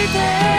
every day.